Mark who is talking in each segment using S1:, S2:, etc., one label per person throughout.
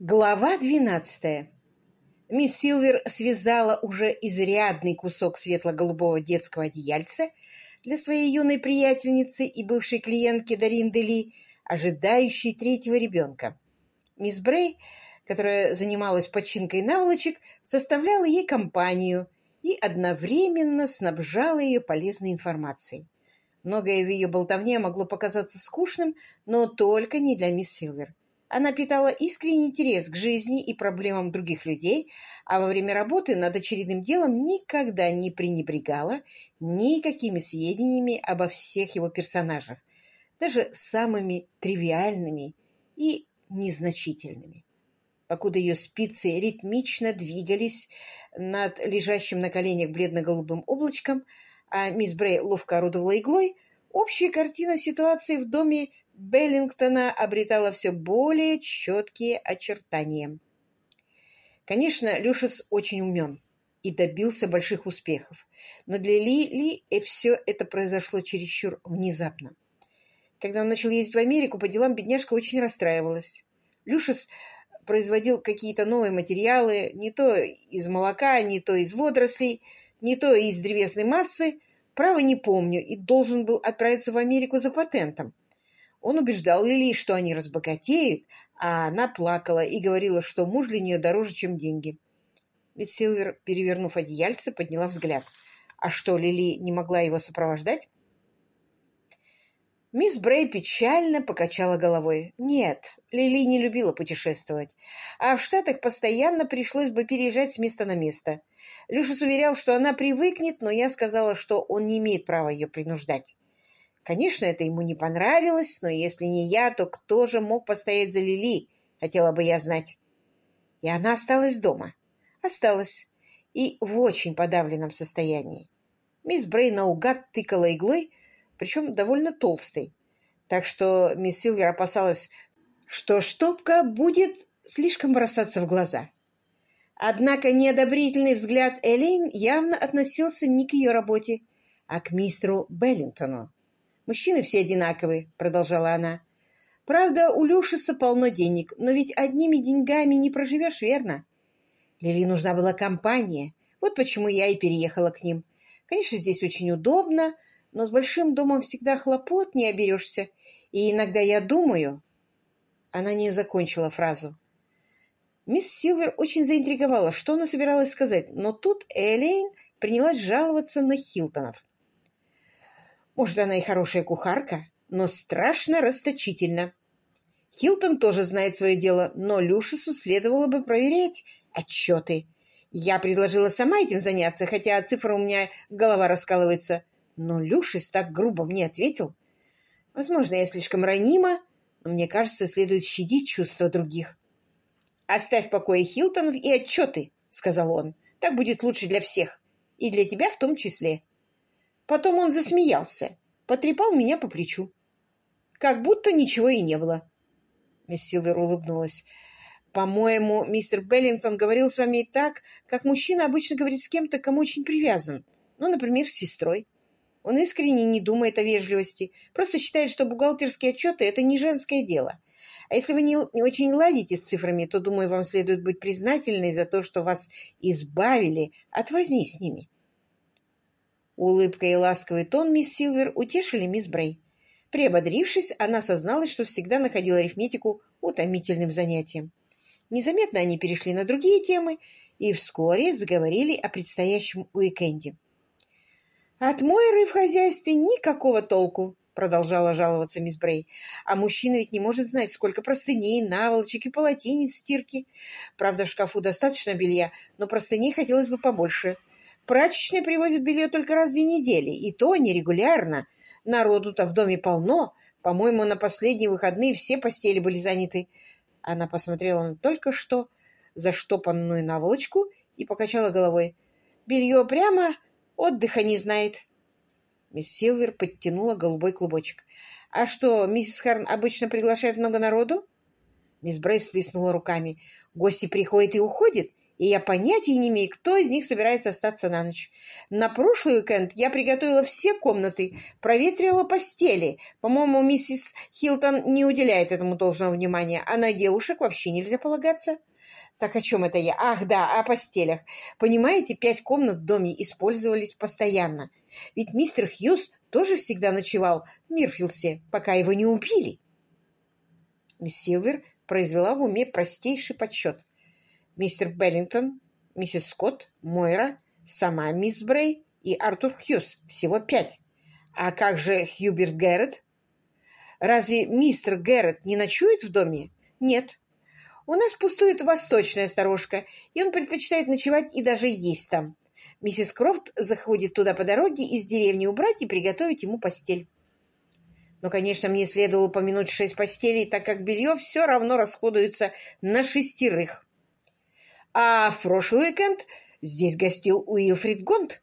S1: Глава двенадцатая. Мисс Силвер связала уже изрядный кусок светло-голубого детского одеяльца для своей юной приятельницы и бывшей клиентки Дарин Дели, ожидающей третьего ребенка. Мисс Брей, которая занималась починкой наволочек, составляла ей компанию и одновременно снабжала ее полезной информацией. Многое в ее болтовне могло показаться скучным, но только не для мисс Силвер. Она питала искренний интерес к жизни и проблемам других людей, а во время работы над очередным делом никогда не пренебрегала никакими сведениями обо всех его персонажах, даже самыми тривиальными и незначительными. Покуда ее спицы ритмично двигались над лежащим на коленях бледно-голубым облачком, а мисс Брей ловко орудовала иглой, общая картина ситуации в доме Беллингтона обретала все более четкие очертания. Конечно, Люшес очень умен и добился больших успехов, но для Ли Ли все это произошло чересчур внезапно. Когда он начал ездить в Америку по делам, бедняжка очень расстраивалась. Люшес производил какие-то новые материалы, не то из молока, не то из водорослей, не то из древесной массы, право не помню, и должен был отправиться в Америку за патентом. Он убеждал Лили, что они разбогатеют, а она плакала и говорила, что муж для нее дороже, чем деньги. Ведь Силвер, перевернув одеяльце, подняла взгляд. А что, Лили не могла его сопровождать? Мисс Брей печально покачала головой. Нет, Лили не любила путешествовать, а в Штатах постоянно пришлось бы переезжать с места на место. Люшес уверял, что она привыкнет, но я сказала, что он не имеет права ее принуждать. Конечно, это ему не понравилось, но если не я, то кто же мог постоять за Лили, хотела бы я знать. И она осталась дома. Осталась. И в очень подавленном состоянии. Мисс Брей наугад тыкала иглой, причем довольно толстой. Так что мисс Силвер опасалась, что штопка будет слишком бросаться в глаза. Однако неодобрительный взгляд Элейн явно относился не к ее работе, а к мистеру Беллингтону. Мужчины все одинаковые, продолжала она. Правда, у Люшиса полно денег, но ведь одними деньгами не проживешь, верно? Лили нужна была компания. Вот почему я и переехала к ним. Конечно, здесь очень удобно, но с большим домом всегда хлопот не оберешься. И иногда я думаю... Она не закончила фразу. Мисс Силвер очень заинтриговала, что она собиралась сказать, но тут Элейн принялась жаловаться на Хилтонов. Может, она и хорошая кухарка, но страшно расточительна. Хилтон тоже знает свое дело, но Люшису следовало бы проверять отчеты. Я предложила сама этим заняться, хотя от цифр у меня голова раскалывается. Но Люшис так грубо мне ответил. Возможно, я слишком ранима, но мне кажется, следует щадить чувства других. «Оставь в покое Хилтонов и отчеты», — сказал он. «Так будет лучше для всех, и для тебя в том числе». Потом он засмеялся, потрепал меня по плечу. Как будто ничего и не было. Мисс Силвер улыбнулась. «По-моему, мистер Беллингтон говорил с вами так, как мужчина обычно говорит с кем-то, кому очень привязан. Ну, например, с сестрой. Он искренне не думает о вежливости, просто считает, что бухгалтерские отчеты — это не женское дело. А если вы не, очень ладите с цифрами, то, думаю, вам следует быть признательной за то, что вас избавили от возни с ними. Улыбка и ласковый тон мисс Силвер утешили мисс Брей. Приободрившись, она созналась, что всегда находила арифметику утомительным занятием. Незаметно они перешли на другие темы и вскоре заговорили о предстоящем уикенде. «От Мойры в хозяйстве никакого толку», — продолжала жаловаться мисс Брей. «А мужчина ведь не может знать, сколько простыней, наволочек и полотенец стирки. Правда, в шкафу достаточно белья, но простыней хотелось бы побольше. Прачечная привозит белье только раз в две недели, и то нерегулярно. Народу-то в доме полно. По-моему, на последние выходные все постели были заняты. Она посмотрела на только что заштопанную наволочку и покачала головой. Белье прямо отдыха не знает. Мисс Силвер подтянула голубой клубочек. — А что, миссис Харн обычно приглашает много народу? Мисс Брейс всплеснула руками. — Гости приходят и уходят, и я понятия не имею, кто из них собирается остаться на ночь. На прошлый уикенд я приготовила все комнаты, проветрила постели. По-моему, миссис Хилтон не уделяет этому должного внимания, а на девушек вообще нельзя полагаться. Так о чем это я? Ах, да, о постелях. Понимаете, пять комнат в доме использовались постоянно. Ведь мистер Хьюз тоже всегда ночевал в Мирфилсе, пока его не убили. Мисс Силвер произвела в уме простейший подсчет мистер Беллингтон, миссис Скотт, Мойра, сама мисс Брей и Артур Хьюз. Всего пять. А как же Хьюберт Гэррет? Разве мистер Гэррет не ночует в доме? Нет. У нас пустует восточная сторожка, и он предпочитает ночевать и даже есть там. Миссис Крофт заходит туда по дороге из деревни убрать и приготовить ему постель. Но, конечно, мне следовало упомянуть шесть постелей, так как белье все равно расходуется на шестерых. А в прошлый уикенд здесь гостил Уилфрид Гонт.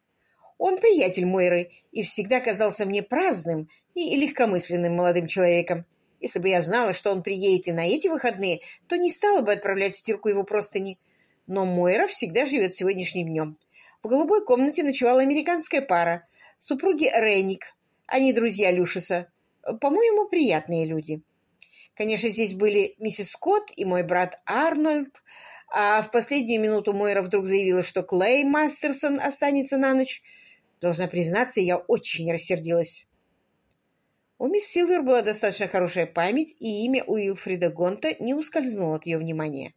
S1: Он приятель Мойры и всегда казался мне праздным и легкомысленным молодым человеком. Если бы я знала, что он приедет и на эти выходные, то не стала бы отправлять стирку его простыни. Но Мойра всегда живет сегодняшним днем. В голубой комнате ночевала американская пара, супруги Ренник. Они друзья Люшиса. По-моему, приятные люди. Конечно, здесь были миссис Скотт и мой брат Арнольд, а в последнюю минуту Мойра вдруг заявила, что Клей Мастерсон останется на ночь. Должна признаться, я очень рассердилась. У мисс Силвер была достаточно хорошая память, и имя Уилфрида Гонта не ускользнуло от ее внимания.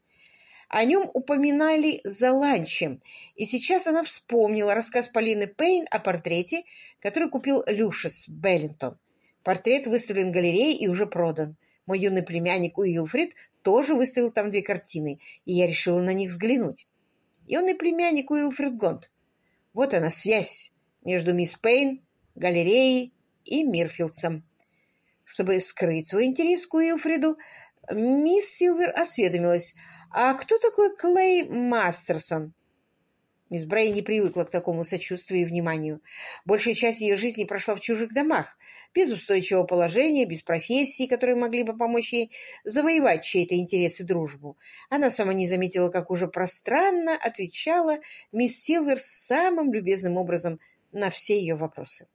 S1: О нем упоминали за ланчем, и сейчас она вспомнила рассказ Полины Пейн о портрете, который купил Люшес Беллинтон. Портрет выставлен в галерее и уже продан. Мой юный племянник Уилфрид тоже выставил там две картины, и я решила на них взглянуть. И племянник Уилфрид Гонт. Вот она связь между мисс Пейн, галереей и Мирфилдсом. Чтобы скрыть свой интерес к Уилфриду, мисс Силвер осведомилась, а кто такой Клей Мастерсон? Мисс Брей не привыкла к такому сочувствию и вниманию. Большая часть ее жизни прошла в чужих домах, без устойчивого положения, без профессии, которые могли бы помочь ей завоевать чей-то интерес и дружбу. Она сама не заметила, как уже пространно отвечала мисс Силвер самым любезным образом на все ее вопросы.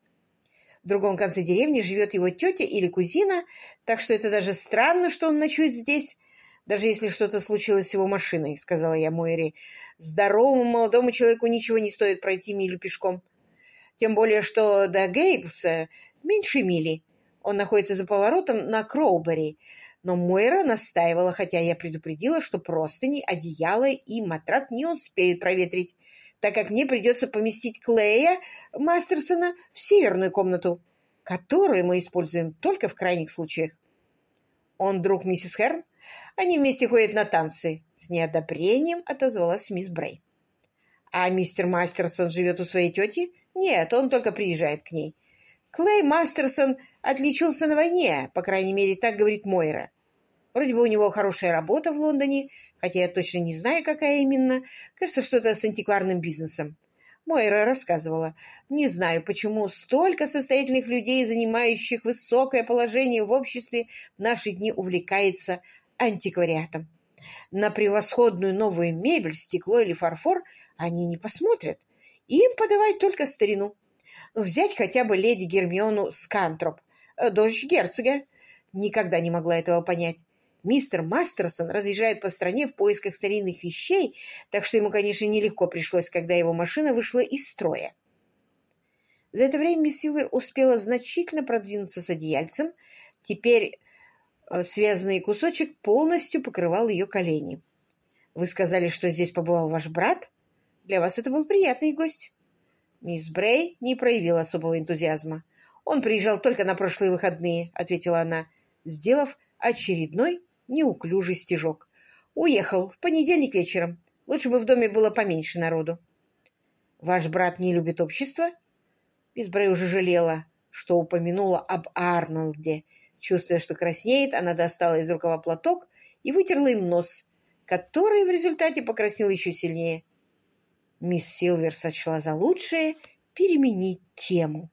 S1: В другом конце деревни живет его тетя или кузина, так что это даже странно, что он ночует здесь, даже если что-то случилось с его машиной, — сказала я Мойре. Здоровому молодому человеку ничего не стоит пройти милю пешком. Тем более, что до Гейблса меньше мили. Он находится за поворотом на Кроубери. Но Мойра настаивала, хотя я предупредила, что простыни, одеяло и матрас не успеют проветрить, так как мне придется поместить Клея Мастерсона в северную комнату, которую мы используем только в крайних случаях. Он друг миссис Херн, они вместе ходят на танцы. С неодобрением отозвалась мисс Брей. А мистер Мастерсон живет у своей тети? Нет, он только приезжает к ней. Клей Мастерсон отличился на войне, по крайней мере, так говорит Мойра. Вроде бы у него хорошая работа в Лондоне, хотя я точно не знаю, какая именно. Кажется, что-то с антикварным бизнесом. Мойра рассказывала. Не знаю, почему столько состоятельных людей, занимающих высокое положение в обществе, в наши дни увлекается антиквариатом. На превосходную новую мебель, стекло или фарфор они не посмотрят. Им подавать только старину. Взять хотя бы леди Гермиону Скантроп, э, дочь герцога. Никогда не могла этого понять. Мистер Мастерсон разъезжает по стране в поисках старинных вещей, так что ему, конечно, нелегко пришлось, когда его машина вышла из строя. За это время мисс Силвер успела значительно продвинуться с одеяльцем. Теперь Э, связанный кусочек полностью покрывал ее колени. «Вы сказали, что здесь побывал ваш брат? Для вас это был приятный гость». Мисс Брей не проявила особого энтузиазма. «Он приезжал только на прошлые выходные», — ответила она, сделав очередной неуклюжий стежок. «Уехал в понедельник вечером. Лучше бы в доме было поменьше народу». «Ваш брат не любит общество?» Мисс Брей уже жалела, что упомянула об Арнольде, Чувствуя, что краснеет, она достала из рукава платок и вытерла им нос, который в результате покраснел еще сильнее. Мисс Силвер сочла за лучшее переменить тему.